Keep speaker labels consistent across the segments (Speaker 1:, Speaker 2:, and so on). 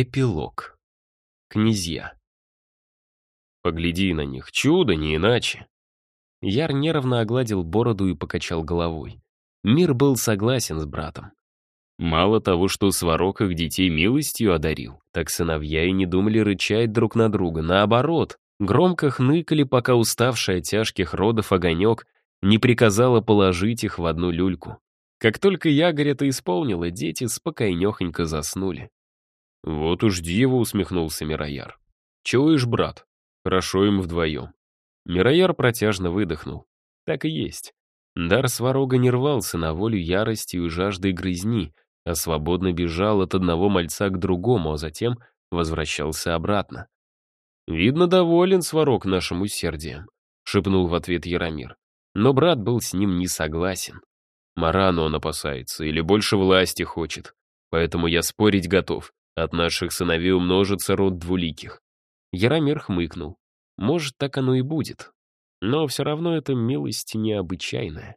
Speaker 1: Эпилог. Князья. Погляди на них, чудо, не иначе. Яр нервно огладил бороду и покачал головой. Мир был согласен с братом. Мало того, что Сварог их детей милостью одарил, так сыновья и не думали рычать друг на друга. Наоборот, громко хныкали, пока уставший от тяжких родов огонек не приказала положить их в одну люльку. Как только Ягорь это исполнила, дети спокойнехонько заснули. «Вот уж диво», — усмехнулся Мирояр. «Чуешь, брат? Хорошо им вдвоем». Мирояр протяжно выдохнул. Так и есть. Дар сварога не рвался на волю ярости и жажды грызни, а свободно бежал от одного мальца к другому, а затем возвращался обратно. «Видно, доволен сварог нашим усердием», — шепнул в ответ Яромир. Но брат был с ним не согласен. Марану он опасается или больше власти хочет, поэтому я спорить готов. От наших сыновей умножится род двуликих. Яромир хмыкнул. Может, так оно и будет. Но все равно эта милость необычайная.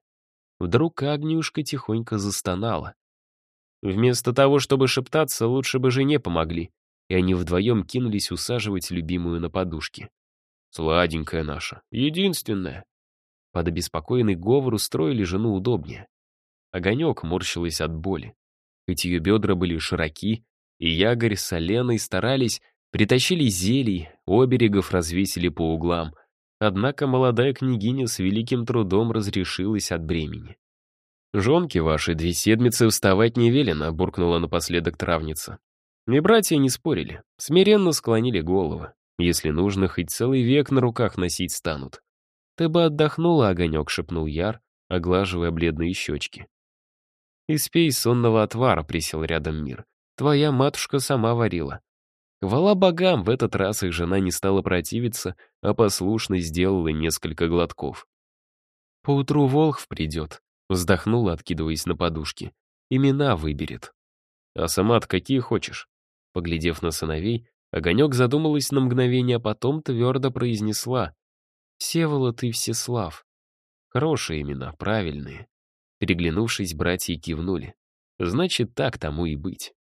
Speaker 1: Вдруг Агнюшка тихонько застонала. Вместо того, чтобы шептаться, лучше бы жене помогли, и они вдвоем кинулись усаживать любимую на подушке. Сладенькая наша, единственная. Под обеспокоенный говор устроили жену удобнее. Огонек морщилась от боли. Хоть ее бедра были широки, и Ягорь с Оленой старались, притащили зелий, оберегов развесили по углам. Однако молодая княгиня с великим трудом разрешилась от бремени. «Жонки ваши две седмицы вставать не велено», — буркнула напоследок травница. И братья не спорили, смиренно склонили головы. Если нужно, хоть целый век на руках носить станут. «Ты бы отдохнула, огонек», — шепнул Яр, оглаживая бледные щечки. «Испей сонного отвара», — присел рядом мир. Твоя матушка сама варила. Хвала богам, в этот раз их жена не стала противиться, а послушно сделала несколько глотков. «Поутру Волхв придет», — вздохнула, откидываясь на подушке. «Имена выберет». «А сама-то какие хочешь?» Поглядев на сыновей, Огонек задумалась на мгновение, а потом твердо произнесла. «Всеволод и Всеслав». Хорошие имена, правильные. Переглянувшись, братья кивнули. Значит, так тому и быть.